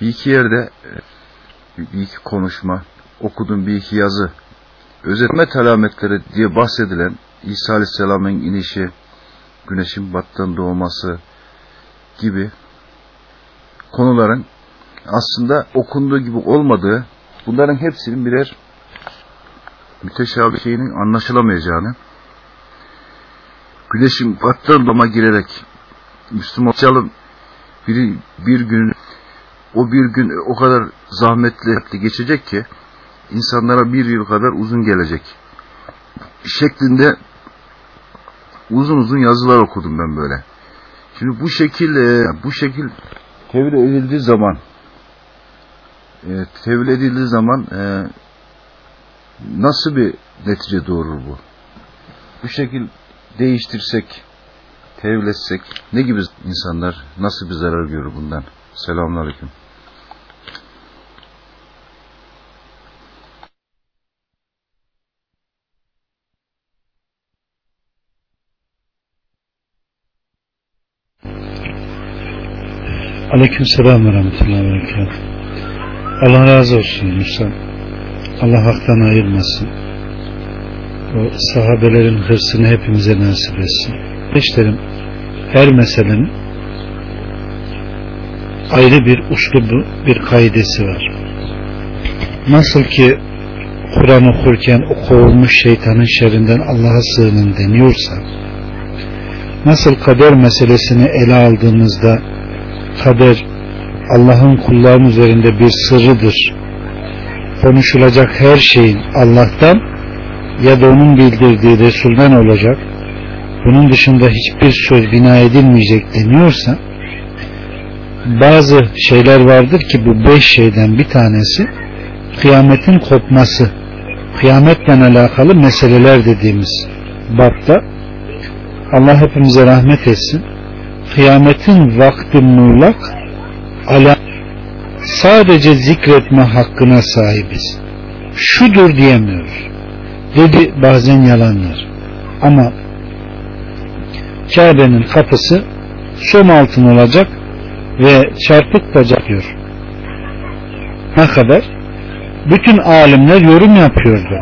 bir iki yerde e, bir iki konuşma okudum bir iki yazı özetme alametleri diye bahsedilen İsa Aleyhisselam'ın inişi, güneşin battan doğması gibi konuların aslında okunduğu gibi olmadığı, bunların hepsinin birer müteşabih şeyinin anlaşılamayacağını, güneşin battan doğma girerek Müslümanın bir, bir gün o bir gün o kadar zahmetli geçecek ki insanlara bir yıl kadar uzun gelecek şeklinde uzun uzun yazılar okudum ben böyle. Şimdi bu şekil e, bu şekil tevil edildiği zaman e, tevil edildiği zaman e, nasıl bir netice doğurur bu? Bu şekil değiştirsek, tevil ne gibi insanlar nasıl bir zarar görür bundan? Selamünaleyküm. Aleyküm selam ve rahmetullahi ve. Allah razı olsun Musa. Allah haktan ayırmasın. O sahabelerin hırsını hepimize nasip etsin. Kardeşlerim, her meselenin ayrı bir uslubu, bir kaidesi var. Nasıl ki Kur'an okurken o kovulmuş şeytanın şerrinden Allah'a sığının deniyorsa, nasıl kader meselesini ele aldığımızda kader Allah'ın kulların üzerinde bir sırrıdır. Konuşulacak her şeyin Allah'tan ya da onun bildirdiği Resul'den olacak. Bunun dışında hiçbir söz bina edilmeyecek deniyorsa bazı şeyler vardır ki bu beş şeyden bir tanesi kıyametin kopması kıyametle alakalı meseleler dediğimiz bapta Allah hepimize rahmet etsin kıyametin vakti muğlak ala sadece zikretme hakkına sahibiz. Şudur diyemiyoruz. Dedi bazen yalanlar. Ama Kabe'nin kapısı som altın olacak ve çarpık bacak diyor. Ne kadar? Bütün alimler yorum yapıyordu.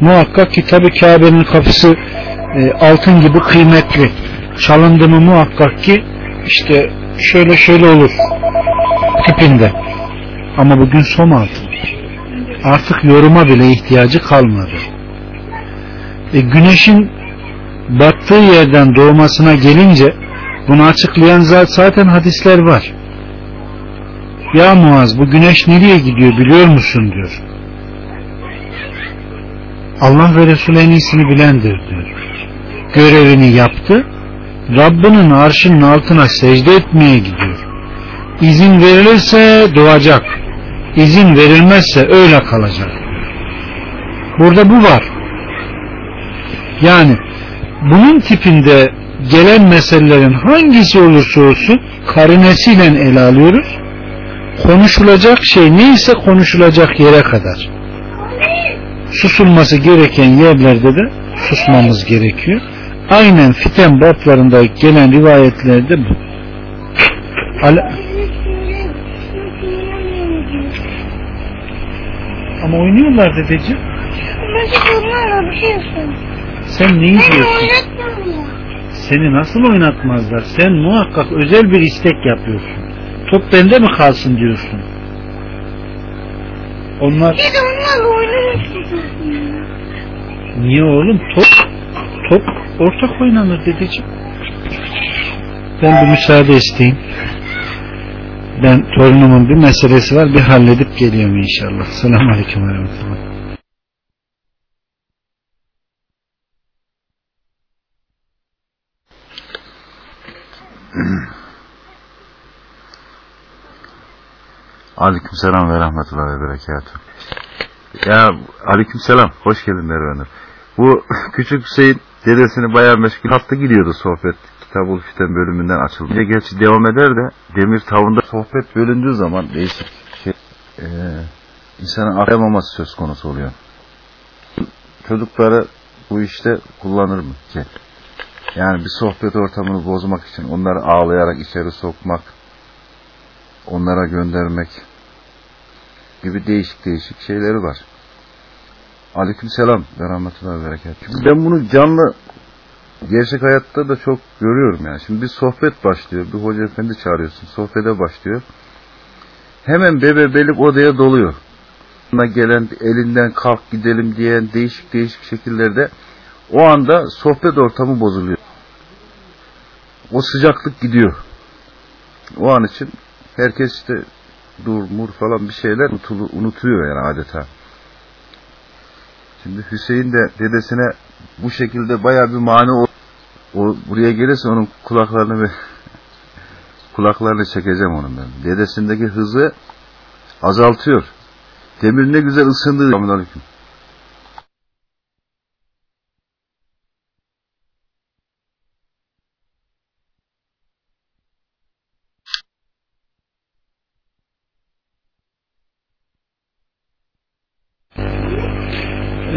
Muhakkak ki tabi Kabe'nin kapısı e, altın gibi kıymetli çalındı mı muhakkak ki işte şöyle şöyle olur tipinde. Ama bugün som altın. Artık yoruma bile ihtiyacı kalmadı. E, güneşin battığı yerden doğmasına gelince bunu açıklayan zaten hadisler var. Ya Muaz bu güneş nereye gidiyor biliyor musun diyor. Allah ve Resulü en iyisini bilendir diyor. Görevini yaptı Rabbinin arşının altına secde etmeye gidiyor. İzin verilirse doğacak. İzin verilmezse öyle kalacak. Burada bu var. Yani bunun tipinde gelen meselelerin hangisi olursa olsun karinesiyle ele alıyoruz. Konuşulacak şey neyse konuşulacak yere kadar. Susulması gereken yerlerde de susmamız gerekiyor. Aynen fiten baplarında gelen rivayetlerde bu. Ala... Ama oynuyorlar dedeciğim. Sen neyi diyorsun? Seni nasıl oynatmazlar? Sen muhakkak özel bir istek yapıyorsun. Top bende mi kalsın diyorsun? Onlar... Bir de onlarla oynamışsın. Niye oğlum? Top, top ortak oynanır dedeciğim. Ben bir müsaade isteyeyim. Ben torunumun bir meselesi var bir halledip geliyorum inşallah. Selamun Aleyküm ve Rahmetullah. Aleykümselam ve rahmetullahi ve berekatuhu. Ya aleykümselam. Hoş geldin Merve Hanım. Bu küçük Hüseyin dedesini bayağı meşgul hafta gidiyordu sohbet. Kitabul Fiten bölümünden açıldı. Gerçi devam eder de demir tavında sohbet bölündüğü zaman değişik şey e, insanın arayamaması söz konusu oluyor. Çocukları bu işte kullanır mı ki? Yani bir sohbet ortamını bozmak için onları ağlayarak içeri sokmak, onlara göndermek gibi değişik değişik şeyleri var. Aleyküm selam ve rahmetullahi ve berekatuhu. Ben bunu canlı gerçek hayatta da çok görüyorum yani. Şimdi bir sohbet başlıyor. Bir hoca efendi çağırıyorsun. Sohbete başlıyor. Hemen bebebelik odaya doluyor. Buna gelen elinden kalk gidelim diyen değişik değişik şekillerde o anda sohbet ortamı bozuluyor. O sıcaklık gidiyor. O an için herkes işte dur mur falan bir şeyler unutulu, unutuyor yani adeta. Şimdi Hüseyin de dedesine bu şekilde baya bir mani o, o buraya gelirse onun kulaklarını bir kulaklarını çekeceğim onun ben. Dedesindeki hızı azaltıyor. Demir ne güzel ısındı. Selamünaleyküm.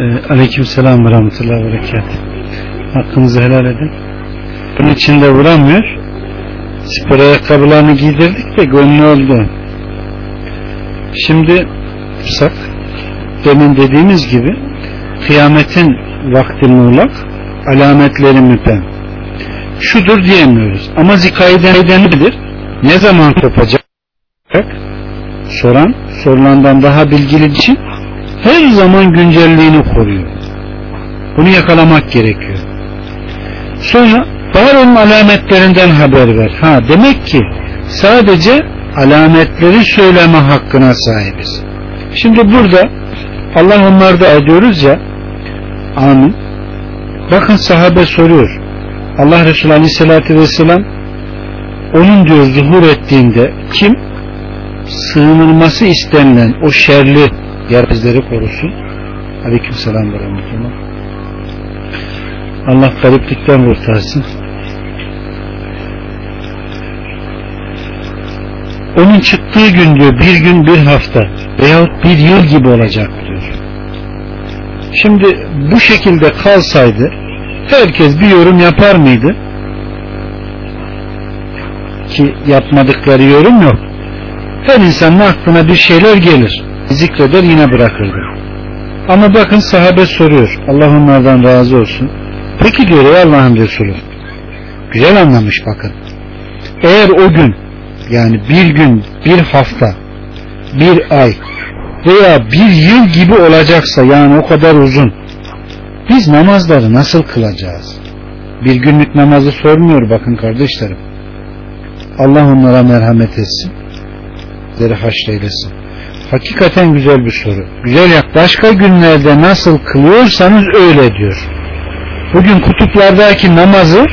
Ee, Aleyküm selam ve rahmetullahi ve. Hakkınızı helal edin. Bunun içinde vuramıyor. Spor ayakkabılarını giydirdik de gönlü oldu. Şimdi sak demin dediğimiz gibi kıyametin vakti muğlak alametleri müpem. Şudur diyemiyoruz. Ama zikayden nedir? Ne zaman kopacak? Soran, sorulandan daha bilgili için her zaman güncelliğini koruyor. Bunu yakalamak gerekiyor. Sonra var alametlerinden haber ver. Ha demek ki sadece alametleri söyleme hakkına sahibiz. Şimdi burada Allah onlarda ediyoruz ya amin. Bakın sahabe soruyor. Allah Resulü Aleyhisselatü Vesselam onun diyor zuhur ettiğinde kim sığınılması istenilen o şerli yer bizleri korusun. Aleyküm selam ve rahmetullah. Allah gariplikten kurtarsın. Onun çıktığı gün diyor bir gün bir hafta veyahut bir yıl gibi olacak diyor. Şimdi bu şekilde kalsaydı herkes bir yorum yapar mıydı? Ki yapmadıkları yorum yok. Her insanın aklına bir şeyler gelir. Zikreder yine bırakırdı. Ama bakın sahabe soruyor. Allah onlardan razı olsun. Peki diyor ey Allah'ın Resulü. Güzel anlamış bakın. Eğer o gün yani bir gün, bir hafta, bir ay veya bir yıl gibi olacaksa yani o kadar uzun biz namazları nasıl kılacağız? Bir günlük namazı sormuyor bakın kardeşlerim. Allah onlara merhamet etsin. Deri haşreylesin. Hakikaten güzel bir soru. Güzel yap. Başka günlerde nasıl kılıyorsanız öyle diyor. Bugün kutuplardaki namazı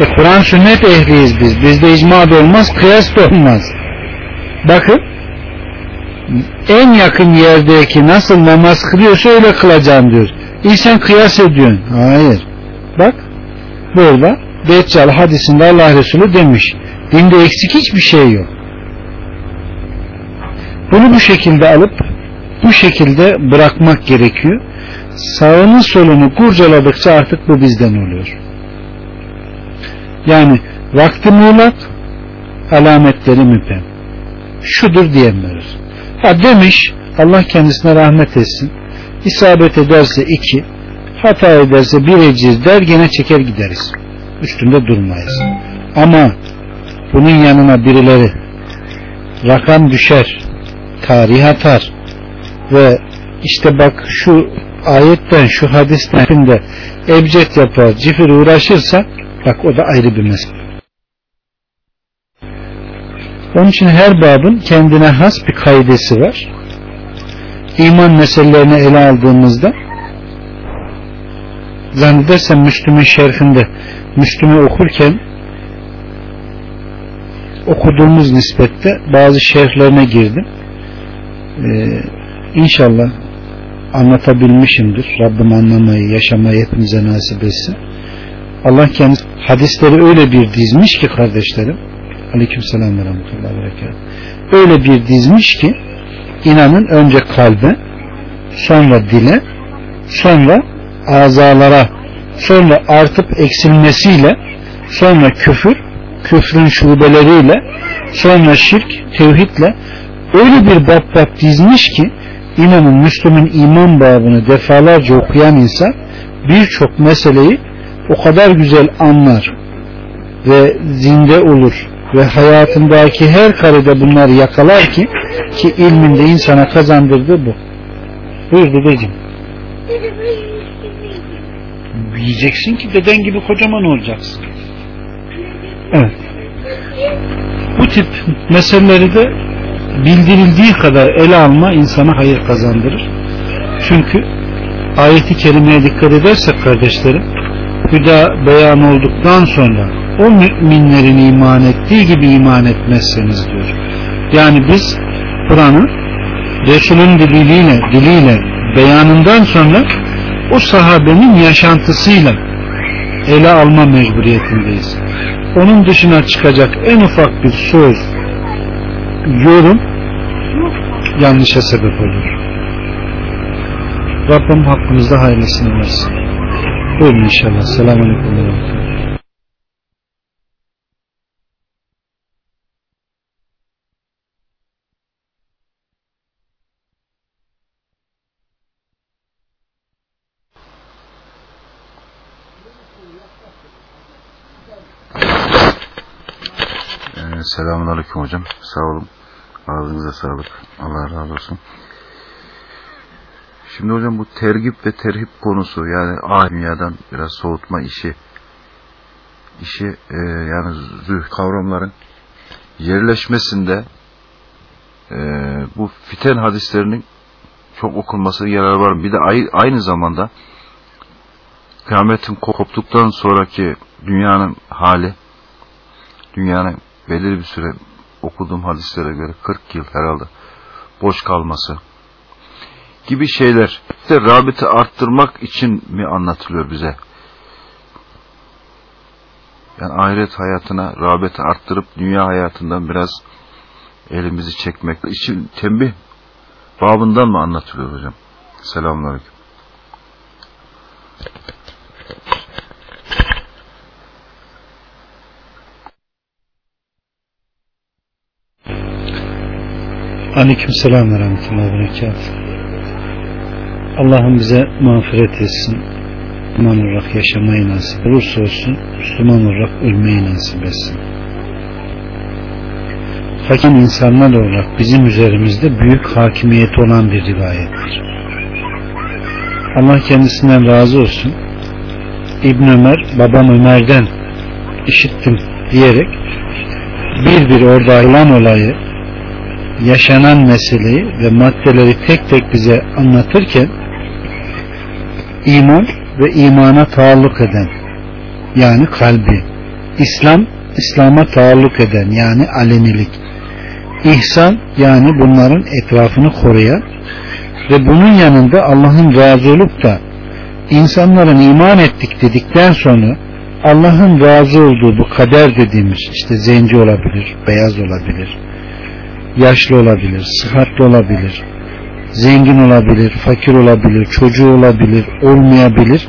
e, Kur'an sünnet ehliyiz biz. Bizde icma da olmaz, kıyas da olmaz. Bakın en yakın yerdeki nasıl namaz kılıyorsa öyle kılacağım diyor. İyi sen kıyas ediyorsun. Hayır. Bak burada Deccal hadisinde Allah Resulü demiş. Dinde eksik hiçbir şey yok. Bunu bu şekilde alıp bu şekilde bırakmak gerekiyor. Sağını solunu kurcaladıkça artık bu bizden oluyor. Yani vakti muğlak alametleri müpem. Şudur diyemiyoruz. Ha demiş Allah kendisine rahmet etsin. İsabet ederse iki, hata ederse bir eciz der gene çeker gideriz. Üstünde durmayız. Ama bunun yanına birileri rakam düşer, tarih atar ve işte bak şu ayetten şu hadisten de ebced yapar, cifir uğraşırsa bak o da ayrı bir mesele. Onun için her babın kendine has bir kaidesi var. İman meselelerini ele aldığımızda zannedersem Müslüm'ün şerhinde Müslüm'ü okurken okuduğumuz nispette bazı şerhlerine girdim. Ee, inşallah anlatabilmişimdir. Rabbim anlamayı, yaşamayı hepimize nasip etsin. Allah kendisi hadisleri öyle bir dizmiş ki kardeşlerim. Aleyküm selam ve rahmetullahi ve Öyle bir dizmiş ki inanın önce kalbe, sonra dile, sonra azalara, sonra artıp eksilmesiyle, sonra küfür, küfrün şubeleriyle, sonra şirk, tevhidle öyle bir bab dizmiş ki inanın Müslüm'ün iman babını defalarca okuyan insan birçok meseleyi o kadar güzel anlar ve zinde olur ve hayatındaki her karede bunları yakalar ki ki ilminde insana kazandırdığı bu. Buyur dedeciğim. Yiyeceksin ki deden gibi kocaman olacaksın. Evet. Bu tip meseleleri de bildirildiği kadar ele alma insana hayır kazandırır. Çünkü ayeti kerimeye dikkat edersek kardeşlerim hüda beyan olduktan sonra o müminlerin iman ettiği gibi iman etmezseniz diyor. Yani biz Kur'an'ı Resul'ün diliyle, diliyle beyanından sonra o sahabenin yaşantısıyla ele alma mecburiyetindeyiz. Onun dışına çıkacak en ufak bir söz, yorum yanlışa sebep olur. Rabbim hakkımızda hayırlısını versin. Buyurun inşallah. Selamun Aleyküm. Ee, Selamun Aleyküm hocam. Sağ olun. Ağzınıza sağlık. Allah razı olsun. Şimdi hocam bu tergip ve terhip konusu yani ah dünyadan biraz soğutma işi işi e, yani züh kavramların yerleşmesinde e, bu fiten hadislerinin çok okunması yarar var. Bir de ay, aynı zamanda kıyametin koptuktan sonraki dünyanın hali dünyanın belirli bir süre okuduğum hadislere göre 40 yıl herhalde boş kalması gibi şeyler de rabıtı arttırmak için mi anlatılıyor bize? Yani ahiret hayatına rağbeti arttırıp dünya hayatından biraz elimizi çekmek için tembih babından mı anlatılıyor hocam? Selamünaleyküm. Aleyküm selam ve rahmetullahi ve berekatuhu. Allah'ım bize mağfiret etsin. Müslüman olarak yaşamayı nasip olursa olsun, Müslüman olarak ölmeyi nasip etsin. Hakim insanlar olarak bizim üzerimizde büyük hakimiyeti olan bir rivayettir. Allah kendisinden razı olsun. İbn Ömer, babam Ömer'den işittim diyerek bir bir orada olan olayı yaşanan meseleyi ve maddeleri tek tek bize anlatırken iman ve imana taalluk eden yani kalbi İslam İslam'a taalluk eden yani alenilik ihsan yani bunların etrafını koruyan ve bunun yanında Allah'ın razı olup da insanların iman ettik dedikten sonra Allah'ın razı olduğu bu kader dediğimiz işte zenci olabilir, beyaz olabilir, yaşlı olabilir, sıhhatli olabilir, zengin olabilir, fakir olabilir, çocuğu olabilir, olmayabilir.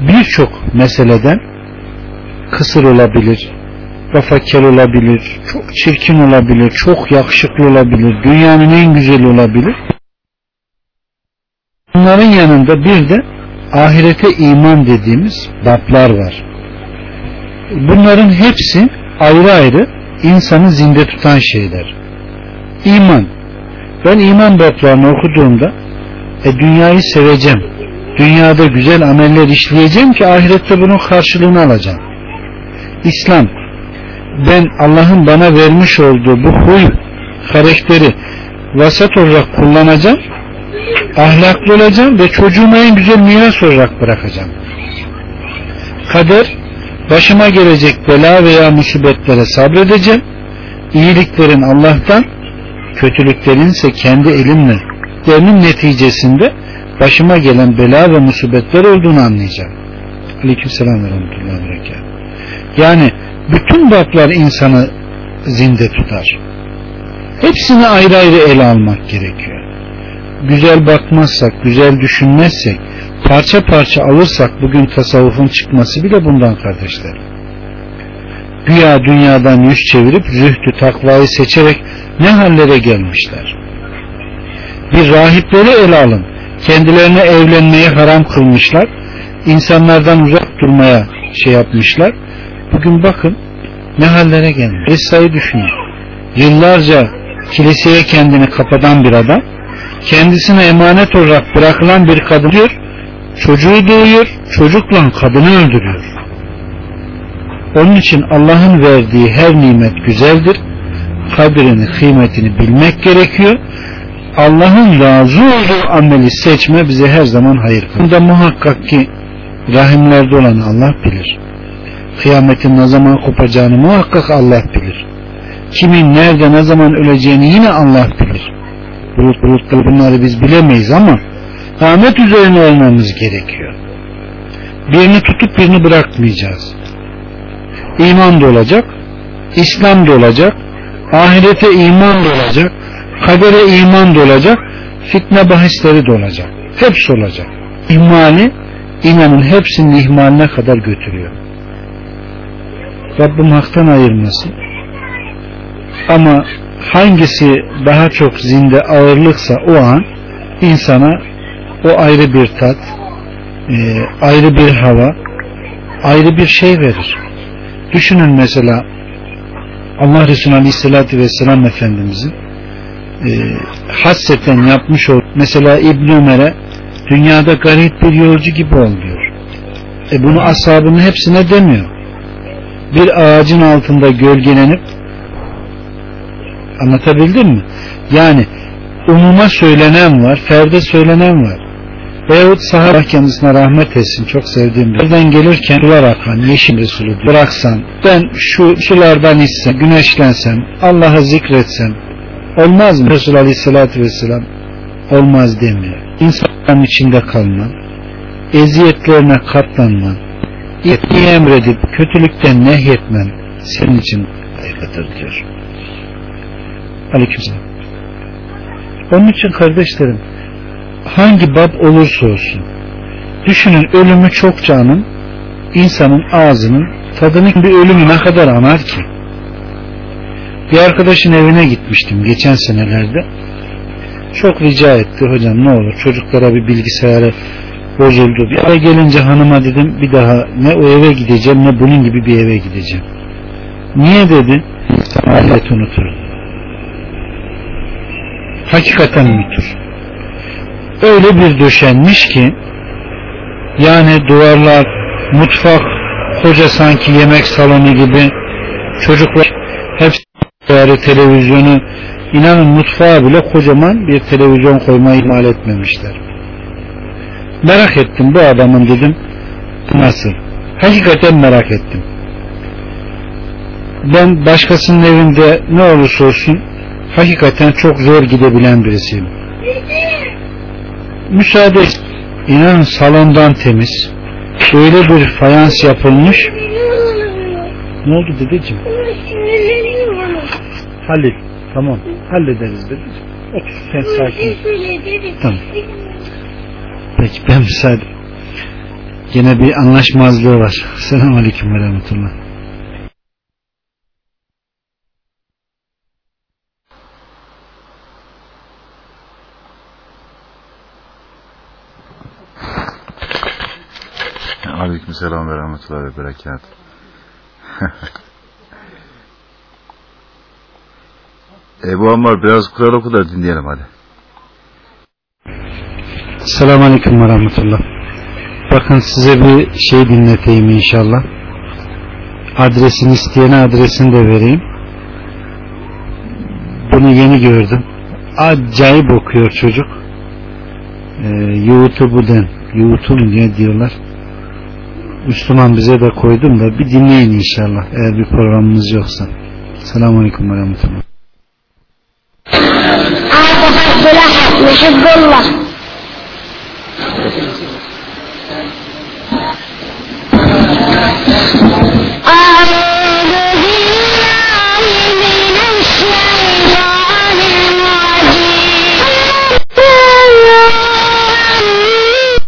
Birçok meseleden kısır olabilir, fakir olabilir, çok çirkin olabilir, çok yakışıklı olabilir, dünyanın en güzeli olabilir. Bunların yanında bir de ahirete iman dediğimiz bablar var. Bunların hepsi ayrı ayrı insanı zinde tutan şeyler. İman. Ben iman bablarını okuduğumda e, dünyayı seveceğim. Dünyada güzel ameller işleyeceğim ki ahirette bunun karşılığını alacağım. İslam. Ben Allah'ın bana vermiş olduğu bu huy, karakteri vasat olarak kullanacağım. Ahlaklı olacağım ve çocuğuma en güzel miras olarak bırakacağım. Kader başıma gelecek bela veya musibetlere sabredeceğim iyiliklerin Allah'tan, kötülüklerin ise kendi elimle derinin neticesinde başıma gelen bela ve musibetler olduğunu anlayacağım. Aleykümselam ve rahmetullahi Yani bütün bablar insanı zinde tutar. Hepsini ayrı ayrı ele almak gerekiyor. Güzel bakmazsak, güzel düşünmezsek, parça parça alırsak bugün tasavvufun çıkması bile bundan kardeşler. Güya dünyadan yüz çevirip zühdü takvayı seçerek ne hallere gelmişler. Bir rahipleri ele alın. Kendilerine evlenmeyi haram kılmışlar. İnsanlardan uzak durmaya şey yapmışlar. Bugün bakın ne hallere gelmiş. Esra'yı düşünün. Yıllarca kiliseye kendini kapatan bir adam kendisine emanet olarak bırakılan bir kadın diyor çocuğu doğuyor çocukla kadını öldürüyor onun için Allah'ın verdiği her nimet güzeldir kadrini kıymetini bilmek gerekiyor Allah'ın razı olduğu ameli seçme bize her zaman hayır kılır. Bunda muhakkak ki rahimlerde olan Allah bilir. Kıyametin ne zaman kopacağını muhakkak Allah bilir. Kimin nerede ne zaman öleceğini yine Allah bilir. Bulut bulutları bunları biz bilemeyiz ama rahmet üzerine olmamız gerekiyor. Birini tutup birini bırakmayacağız. İman da olacak, İslam da olacak, ahirete iman da olacak, kadere iman da olacak, fitne bahisleri de olacak. Hepsi olacak. İhmali inanın hepsinin ihmaline kadar götürüyor. Rabbim haktan ayırmasın. Ama hangisi daha çok zinde ağırlıksa o an insana o ayrı bir tat, e, ayrı bir hava, ayrı bir şey verir. Düşünün mesela Allah Resulü Aleyhisselatü Vesselam Efendimizin e, hasseten yapmış ol. Mesela İbn Ömer'e dünyada garip bir yolcu gibi ol diyor. E bunu ashabının hepsine demiyor. Bir ağacın altında gölgelenip anlatabildim mi? Yani umuma söylenen var, ferde söylenen var. Veyahut sahabe kendisine rahmet etsin. Çok sevdiğim bir. Buradan gelirken sular akan yeşil Resulü bıraksan ben şu sulardan içsem, güneşlensem, Allah'ı zikretsem olmaz mı? Resulü Aleyhisselatü Vesselam olmaz demiyor. İnsanların içinde kalman, eziyetlerine katlanman, iyiliği emredip kötülükten nehyetmen senin için kaygıdır diyor. Aleykümselam. Onun için kardeşlerim hangi bab olursa olsun. Düşünün ölümü çok canın insanın ağzının tadını bir ölümü ne kadar anar ki? Bir arkadaşın evine gitmiştim geçen senelerde. Çok rica etti hocam ne olur çocuklara bir bilgisayarı bozuldu. Bir ara gelince hanıma dedim bir daha ne o eve gideceğim ne bunun gibi bir eve gideceğim. Niye? dedi. Alet unutur. Hakikaten unutur öyle bir döşenmiş ki yani duvarlar mutfak koca sanki yemek salonu gibi çocuklar hepsi televizyonu inanın mutfağa bile kocaman bir televizyon koymayı ihmal etmemişler. Merak ettim bu adamın dedim nasıl? Hakikaten merak ettim. Ben başkasının evinde ne olursa olsun hakikaten çok zor gidebilen birisiyim müsaade inanın salondan temiz. Öyle bir fayans yapılmış. Ne oldu dedeciğim? Hallet tamam. Hallederiz dedeciğim. Otur sen sakin tamam. Peki ben müsaade yine bir anlaşmazlığı var. Selamun aleyküm ve rahmetullah Aleykümselam ve rahmetullahi ve berekat. Ebu Ammar biraz Kur'an oku da dinleyelim hadi. Selamun Aleyküm ve Rahmetullah. Bakın size bir şey dinleteyim inşallah. Adresini isteyene adresini de vereyim. Bunu yeni gördüm. Acayip okuyor çocuk. Ee, YouTube'den YouTube diye diyorlar. Müslüman bize de koydum da bir dinleyin inşallah eğer bir programımız yoksa. Selamun Aleyküm ve Rahmetullah. Arda Fethullah,